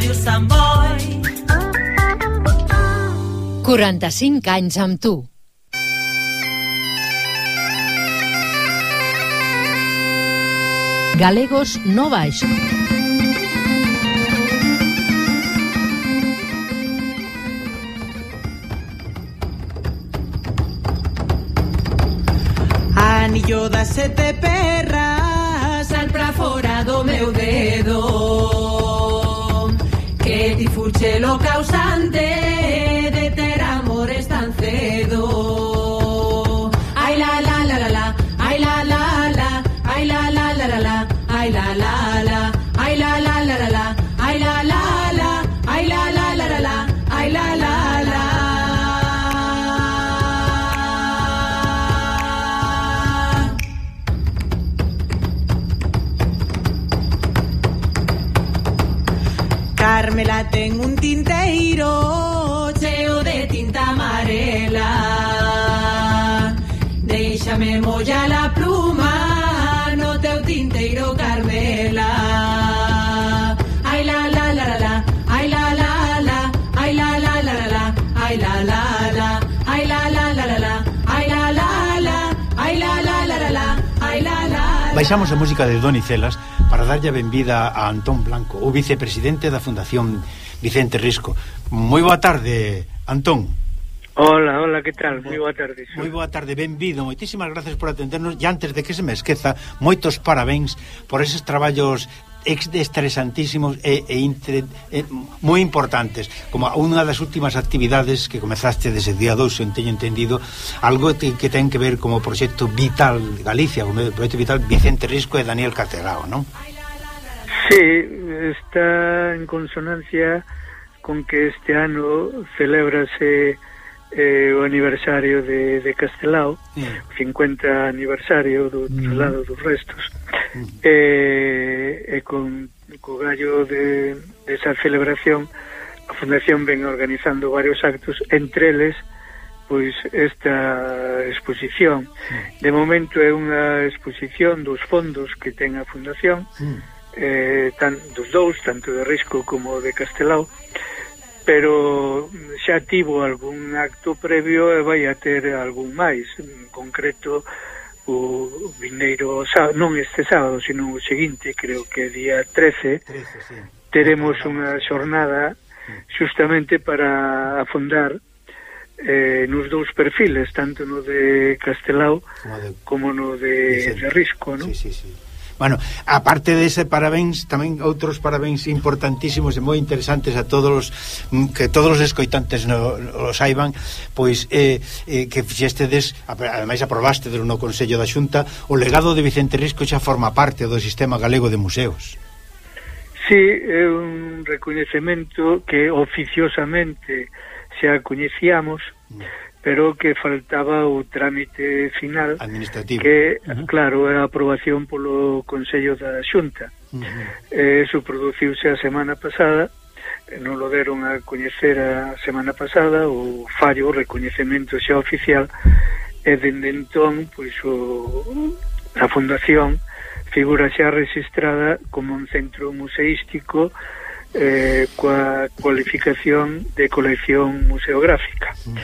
Radio Sant Boi. 45 anys amb tu. Galegos no baixo. Anillo das sete se lo causa Baixamos a música de Doni Celas para darlle a benvida a Antón Blanco, o vicepresidente da Fundación Vicente Risco. Moi boa tarde, Antón. Hola, hola, que tal? Moi boa tarde. Moi boa tarde, benvido. Moitísimas gracias por atendernos e antes de que se me esqueza, moitos parabéns por eses traballos estresantísimos e, e, intre, e moi importantes como unha das últimas actividades que comezaste desde día 2, se teño entendido algo que, que ten que ver como proxecto Vital Galicia como o proxecto Vital Vicente Risco e Daniel Carterao, non? Sí, está en consonancia con que este ano celebrase eh, o aniversario de, de Castelao, sí. 50 aniversario do traslado mm. dos restos mm. e, e con co gallo de, de esa celebración a Fundación ven organizando varios actos entre eles pois esta exposición sí. de momento é unha exposición dos fondos que ten a Fundación sí. eh, tan, dos dous, tanto de Risco como de Castelao pero xa tivo algún acto previo e vai a ter algún máis en concreto o vindeiro sábado, non este sábado, sino o seguinte, creo que día 13, 13 sí. teremos unha xornada xustamente para afondar eh, nos dous perfiles, tanto no de Castelao como, de... como no de, de Risco, non? Sí, sí, sí. Bueno, aparte dese parabéns, tamén outros parabéns importantísimos e moi interesantes a todos os, mm, que todos os escoitantes no, o saiban, pois eh, eh, que fixestedes, ademais aprobaste no Consello da Xunta, o legado de Vicente Risco xa forma parte do Sistema Galego de Museos. Sí, é un recoñecemento que oficiosamente xa coñecíamos, mm pero que faltaba o trámite final administrativo que, uh -huh. claro, a aprobación polo Consello da Xunta uh -huh. eh, eso produciuse a semana pasada eh, non lo deron a coñecer a semana pasada o fallo, o recoñecemento xa oficial e dende entón pois, o, a fundación figura xa registrada como un centro museístico eh, coa cualificación de colección museográfica. Uh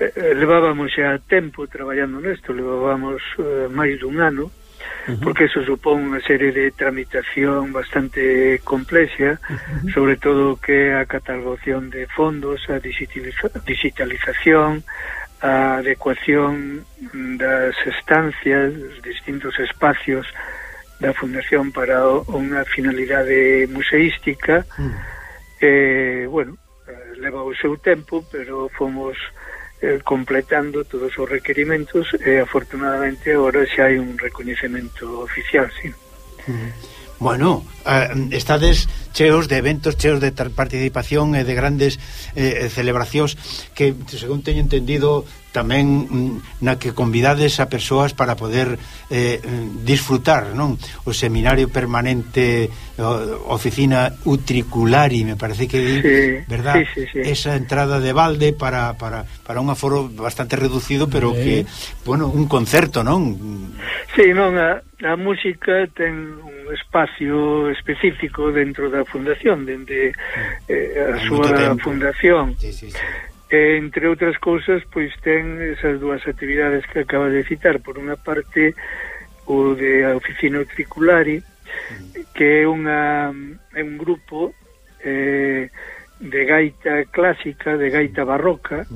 eh, -huh. eh, levábamos xa tempo traballando nesto, levábamos eh, máis dun ano, uh -huh. porque eso supón unha serie de tramitación bastante complexa, uh -huh. sobre todo que a catalogación de fondos, a digitaliza digitalización, a adecuación mm, das estancias, dos distintos espacios da Fundación para unha finalidade museística mm. eh, bueno, eh, leva o seu tempo pero fomos eh, completando todos os requerimentos e afortunadamente agora xa hai un recoñecemento oficial, sí. Mm bueno, eh, estades cheos de eventos, cheos de participación e de grandes eh, eh, celebracións que, según teño entendido, tamén mm, na que convidades a persoas para poder eh, disfrutar, non? O seminario permanente o, oficina utriculari, me parece que di, sí, verdad? Sí, sí, sí. Esa entrada de balde para, para, para un aforo bastante reducido, pero sí. que, bueno, un concerto, non? Sí, non, a a música ten un espacio específico dentro da fundación, dende eh, a súa fundación. Sí, sí, sí. E, entre outras cousas, pois ten esas dúas actividades que acaba de citar. Por unha parte, o de a Oficina triculari que é, unha, é un grupo eh, de gaita clásica, de gaita barroca,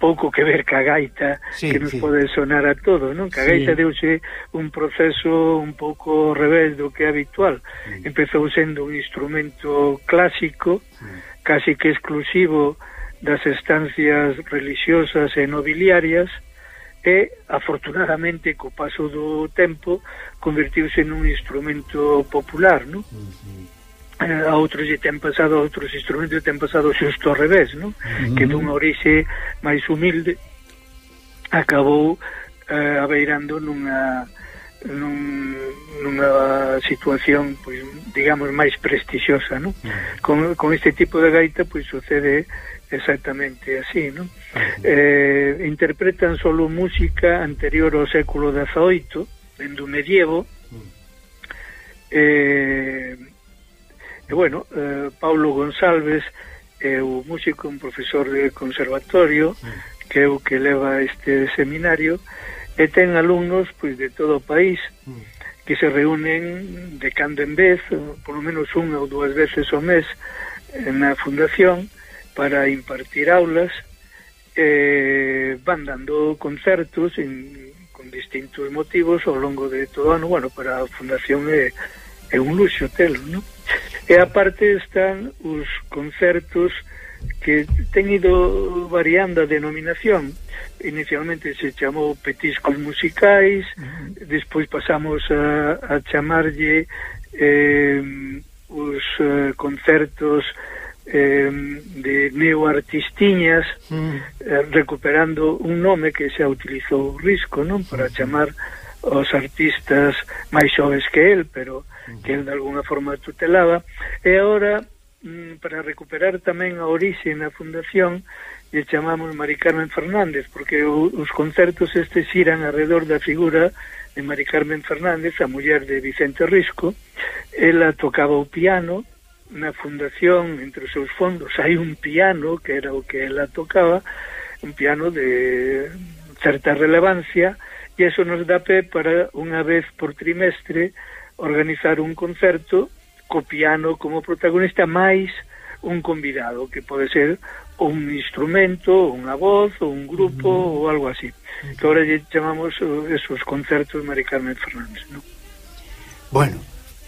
pouco que ver ca gaita sí, que nos sí. pode sonar a todo, non? Ca gaita sí. deuse un proceso un pouco revés do que é habitual. Sí. Empezou sendo un instrumento clásico, sí. casi que exclusivo das estancias religiosas e nobiliarias e, afortunadamente, co paso do tempo, convertiuse nun instrumento popular, non? Sí, sí eh, a outros lle ten pasado a outros instrumentos ten pasado xusto ao revés non? Uh -huh. que dunha orixe máis humilde acabou eh, abeirando nunha nun, nunha situación pois, digamos máis prestixiosa non? Uh -huh. con, con este tipo de gaita pois sucede exactamente así non? Uh -huh. eh, interpretan solo música anterior ao século XVIII dende o medievo uh -huh. eh, E bueno, eh, Paulo González é o músico, un profesor de conservatorio, sí. que é o que leva este seminario, e ten alumnos pois de todo o país, mm. que se reúnen de cando en vez, por lo menos unha ou dúas veces ao mes, na fundación para impartir aulas, eh, van dando concertos en, con distintos motivos ao longo de todo o ano, bueno, para a fundación é eh, é un luxo telo, non? E aparte están os concertos que ten ido variando a denominación. Inicialmente se chamou Petiscos Musicais, uh -huh. despois pasamos a, a chamarlle eh, os eh, concertos eh, de neoartistiñas, uh -huh. eh, recuperando un nome que xa utilizou Risco, non? Para chamar uh -huh os artistas máis xoves que el, pero que el de alguna forma tutelaba, e agora mm, para recuperar tamén a orixe na fundación lle chamamos Mari Carmen Fernández porque os concertos estes xiran alrededor da figura de Mari Carmen Fernández, a muller de Vicente Risco. Ela tocaba o piano na fundación entre os seus fondos hai un piano que era o que ela tocaba un piano de certa relevancia e eso nos dá pé para unha vez por trimestre organizar un concerto co piano como protagonista máis un convidado que pode ser un instrumento, unha voz, ou un grupo uh -huh. ou algo así. Que ahora lle chamamos eh, esos concertos Mari Carmen Fernández, ¿no? Bueno,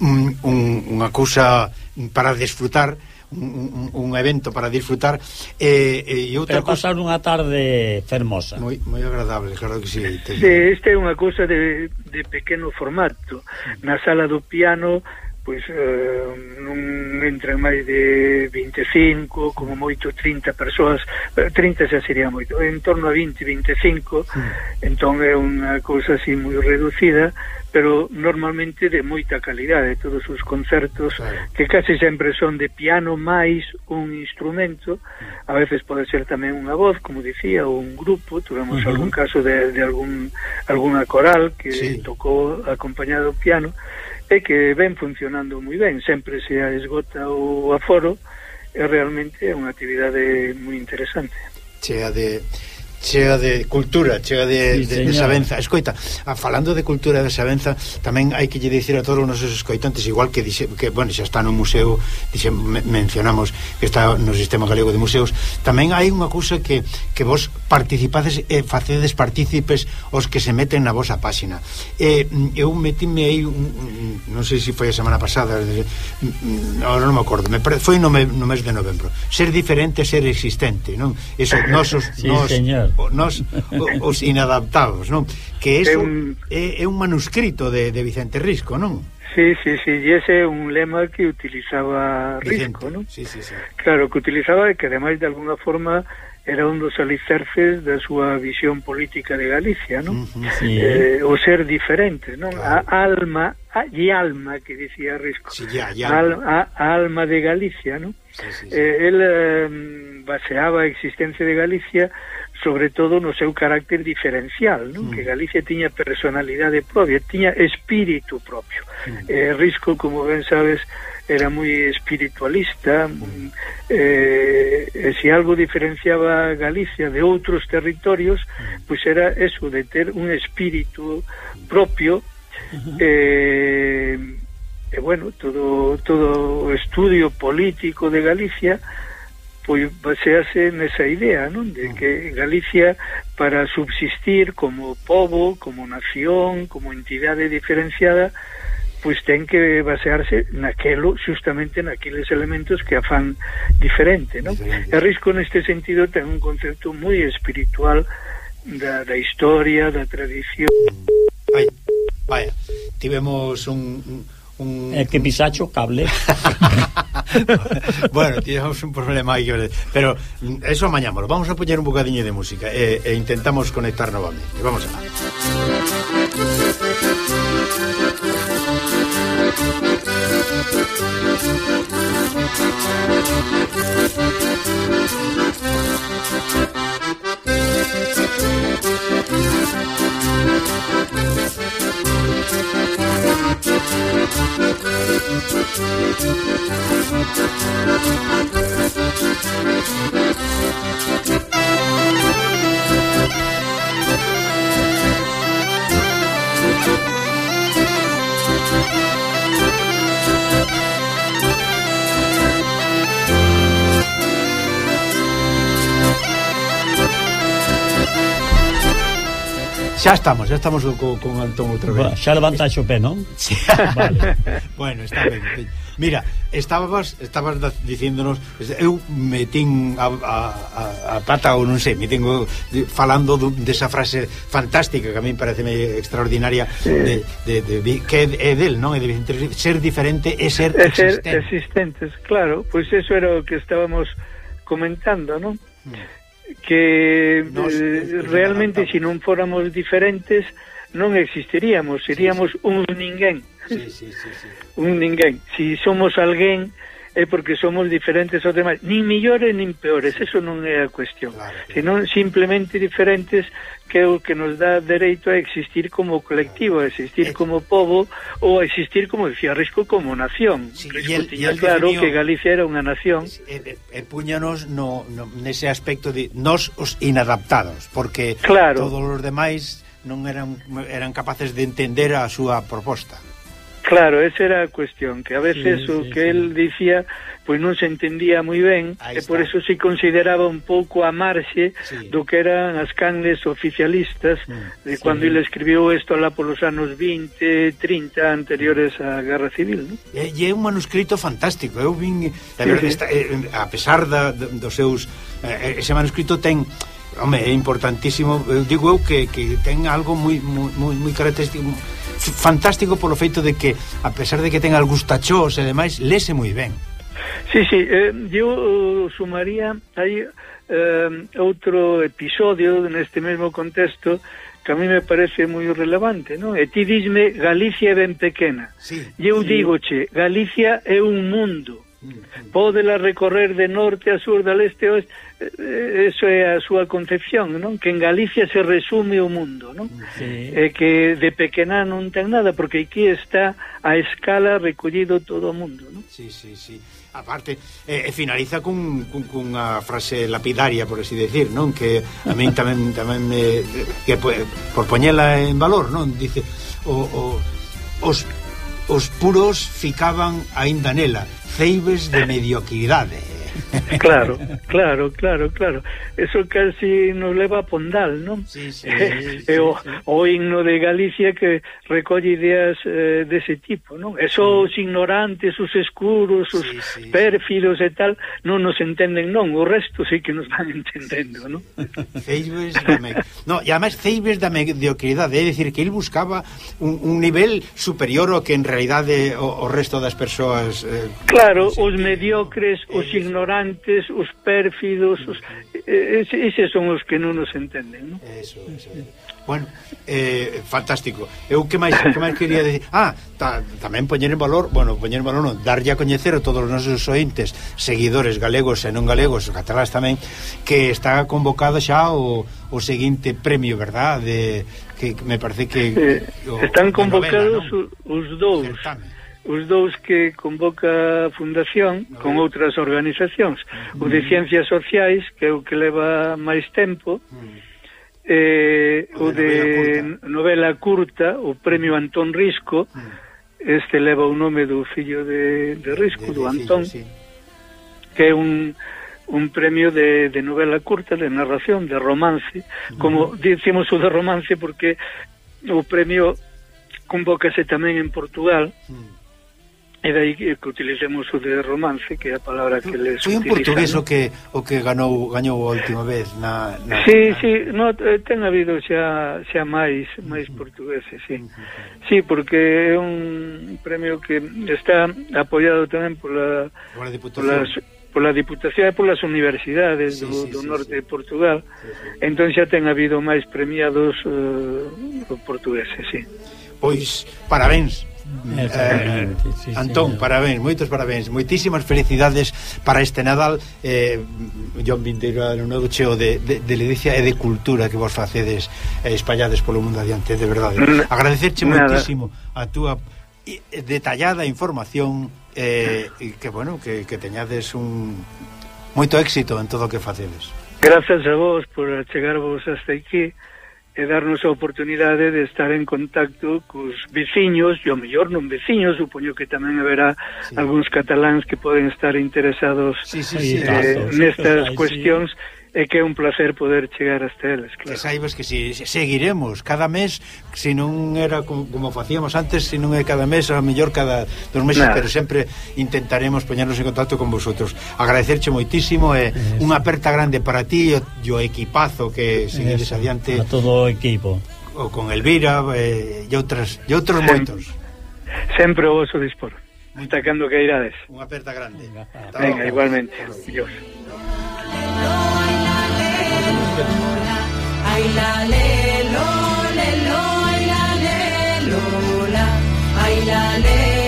un, un, unha cousa para desfrutar un, un evento para disfrutar e, e outra Pero pasar cosa... unha tarde fermosa. Moi, moi agradable, claro que si sí, te... Este é unha cousa de, de pequeno formato. Na sala do piano pois eh, non entran máis de 25, como moito 30 persoas, 30 xa sería moito, en torno a 20, 25, sí. entón é unha cousa así moi reducida, pero normalmente de moita calidade todos os concertos claro. que case sempre son de piano máis un instrumento a veces pode ser tamén unha voz como dicía, ou un grupo tuvemos uh -huh. algún caso de, de algún alguna coral que sí. tocou acompañado piano e que ven funcionando moi ben sempre se esgota o aforo e realmente é unha actividade moi interesante chea de chea de cultura, chea de, sí, de, de sabenza. Escoita, a, falando de cultura e de sabenza, tamén hai que lle dicir a todos os nosos escoitantes, igual que dixe, que bueno, xa está no museo, dixe, me, mencionamos que está no Sistema Galego de Museos, tamén hai unha cousa que, que vos participades e facedes partícipes os que se meten na vosa páxina. Eh, eu metime aí, un, non sei se foi a semana pasada, mm, ahora non me acordo, me, foi no, me, no mes de novembro. Ser diferente, ser existente, non? Eso, nosos, sí, nos, señor nos, os inadaptados, non? Que eso é un, é, é un manuscrito de, de Vicente Risco, non? Sí, sí, sí, e ese é un lema que utilizaba Risco, non? Sí, sí, sí. Claro, que utilizaba e que ademais de alguna forma era un dos alicerces da súa visión política de Galicia, non? Sí. eh, o ser diferente, non? Claro. A alma Ah, e alma que dicía Risco sí, ya, ya. Al, a, a alma de Galicia ¿no? sí, sí, sí. Eh, el eh, baseaba a existencia de Galicia sobre todo no seu carácter diferencial ¿no? mm. que Galicia tiña personalidade propia tiña espírito propio mm. eh, Risco como ben sabes era moi espiritualista mm. mm. eh, e se algo diferenciaba a Galicia de outros territorios mm. pois pues era eso de ter un espírito propio Uh eh, e bueno, todo todo o estudio político de Galicia pois basease nesa idea, non? De que Galicia para subsistir como pobo, como nación, como entidade diferenciada, pois ten que basearse naquelo, justamente naqueles elementos que a fan diferente, non? E risco neste sentido ten un concepto moi espiritual da, da historia, da tradición. Ai. Vaya, tivemos un... un. É que pisacho cable. bueno, tivemos un problema aí que- pero mm, eso amañámoslo vamos a poñer un bocadiño de música e, e intentamos conectar novamente vamos a Thank you. Xa estamos, xa estamos co, con Antón outra vez. Xa levanta o pé, non? Sí. Vale. bueno, está ben. Mira, estábamos estabas dicíndonos, eu metín a, a, a, a pata ou non sei, me tengo falando desa de frase fantástica que a mí parece extraordinaria de, de, de, de que é del, non? É de ser diferente é ser é ser existente. existentes, claro, pois pues eso era o que estábamos comentando, non? Mm que Nos, eh, realmente se si non fóramos diferentes non existiríamos, seríamos sí, sí. un ninguén. Sí, sí, sí, sí. Un ninguén. Si somos alguén, é porque somos diferentes aos demais, nin millores nin peores, eso non é a cuestión, claro. senón simplemente diferentes que é o que nos dá dereito a existir como colectivo, a existir eh, como povo ou a existir, como dicía Risco, como nación. Sí, Risco el, tiña claro definió, que Galicia era unha nación. E, e, e puñanos no, no, nese aspecto de nos os inadaptados, porque claro. todos os demais non eran, eran capaces de entender a súa proposta. Claro, esa era a cuestión, que a veces sí, o sí, que sí. el dicía pois non se entendía moi ben Ahí e por está. eso se consideraba un pouco a marxe sí. do que eran as canles oficialistas mm, de cuando sí. ele escribiu isto lá polos anos 20, 30 anteriores á Guerra Civil. ¿no? Eh, e, e é un manuscrito fantástico, eu vin, eh, a, ver, sí, esta, a pesar da, dos seus ese manuscrito ten Home, é importantísimo, eu digo eu que, que ten algo moi moi moi característico fantástico polo feito de que, a pesar de que ten algúns tachós e demais, lese moi ben. Sí, sí, eh, eu uh, sumaría aí eh, outro episodio neste mesmo contexto que a mí me parece moi relevante, non? E ti disme Galicia é ben pequena. Sí, eu sí. digoche, Galicia é un mundo. Pódela recorrer de norte a sur, da leste a oeste, eh, eso é a súa concepción, non? Que en Galicia se resume o mundo, non? Sí. E que de pequena non ten nada, porque aquí está a escala recollido todo o mundo, non? Sí, sí, sí. Aparte, eh, finaliza cun, cun, cunha frase lapidaria, por así decir, non? Que a min tamén, tamén me, que por poñela en valor, non? Dice, o, o, os os puros ficaban aínda nela, ceibes de mediocridade. Claro, claro, claro, claro. Eso casi nos leva a Pondal, non? Sí, sí, sí, sí, eh, o, sí. o himno de Galicia que recolle ideas eh, dese tipo, non? Eso sí. os ignorantes, os escuros, os sí, sí, pérfidos sí. e tal, non nos entenden, non? O resto sí que nos van entendendo, non? Ceibes da me... No, e además Ceibes da mediocridade, eh, é dicir, que ele buscaba un, un nivel superior ao que en realidade eh, o, o resto das persoas... Eh, claro, os mediocres, os ignorantes ignorantes, os pérfidos, os, eses son os que non nos entenden, non? Eso, eso. Bueno, eh, fantástico. Eu que máis que máis quería decir, ah, ta, tamén poñer en valor, bueno, poñer en valor, non, darlle a coñecer a todos os nosos ointes, seguidores galegos e non galegos, catalás tamén, que está convocado xa o, o seguinte premio, verdad? De que me parece que eh, o, están convocados novela, os dous. Certame os dous que convoca a Fundación con outras organizacións. O de Ciencias Sociais, que é o que leva máis tempo, eh, o de novela curta, o premio Antón Risco, este leva o nome do fillo de, de Risco, do Antón, que é un un premio de, de novela curta, de narración, de romance, como dicimos o de romance porque o premio convócase tamén en Portugal, mm. E dai que utilicemos o de romance, que é a palabra que les Foi un portugués o que o que ganou gañou a última vez na, na Sí, na... sí, no, eh, ten habido xa xa máis máis portugueses, sí. Sí, porque é un premio que está apoiado tamén pola pola Diputación. Pola Diputación e polas universidades sí, do, sí, do norte sí, de Portugal. Sí, sí. Entón xa ten habido máis premiados uh, portugueses, sí. Pois, parabéns Eh, sí, Antón, señor. parabéns, moitos parabéns. Moitísimas felicidades para este Nadal. Eh, John Vinteiro Ano Novo cheo de, de, de ledicia e de cultura que vos facedes eh, Espallades polo mundo adiante, de verdade. Agradecerche moitísimo a túa detallada información eh, e que, bueno, que, que teñades un moito éxito en todo o que facedes. Gracias a vos por chegarvos hasta aquí e darnos a oportunidade de estar en contacto cos veciños, e o mellor non veciños, supoño que tamén haberá sí. algúns cataláns que poden estar interesados sí, sí, sí, eh, sí, nestas sí, cuestións, sí e que é un placer poder chegar hasta eles, claro. Que saibas que si seguiremos cada mes, se si non era como, como facíamos antes, se si non é cada mes, a mellor cada dos meses, Nada. pero sempre intentaremos poñernos en contacto con vosotros. Agradecerche moitísimo e eh, unha aperta grande para ti e o equipazo que seguides adiante. A todo o equipo. O con Elvira eh, e outras e outros Sem, moitos. Sempre o vosso dispor. Destacando que irades. Unha aperta grande. Venga, Venga igualmente. Adiós. Ay, la lelo, lelo, ay la lelo, la, ay la lelo.